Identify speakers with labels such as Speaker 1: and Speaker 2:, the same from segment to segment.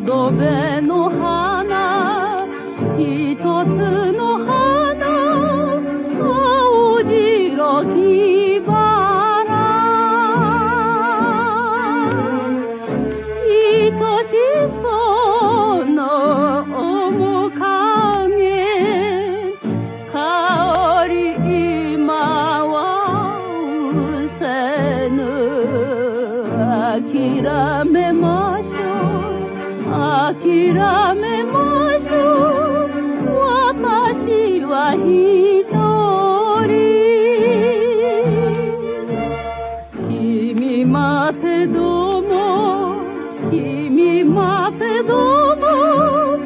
Speaker 1: 窓辺の花一つの花青白き花愛しそうの面影香り今はうせぬ。諦めまいしょう私は一人。君待てども君待てども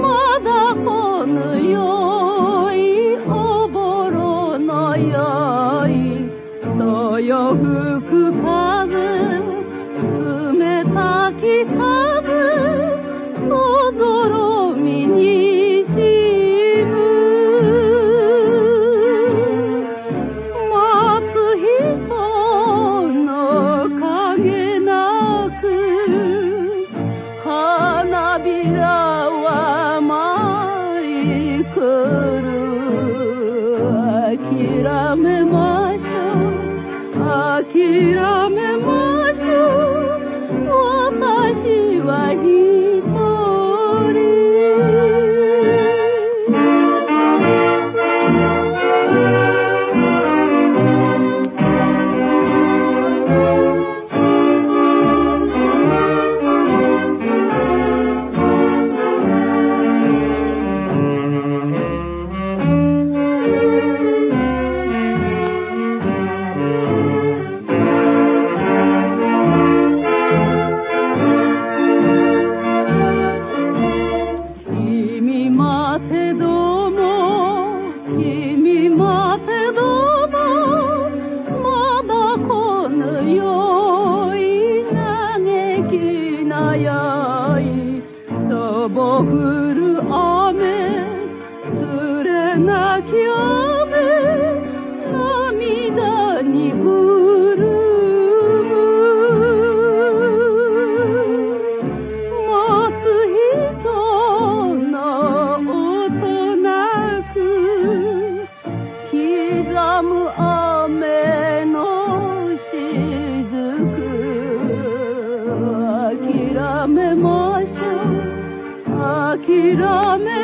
Speaker 1: まだこのよいおぼろのよい豊吹く風冷たき風舞い来る早い。とぼ降る雨連れなき雨。諦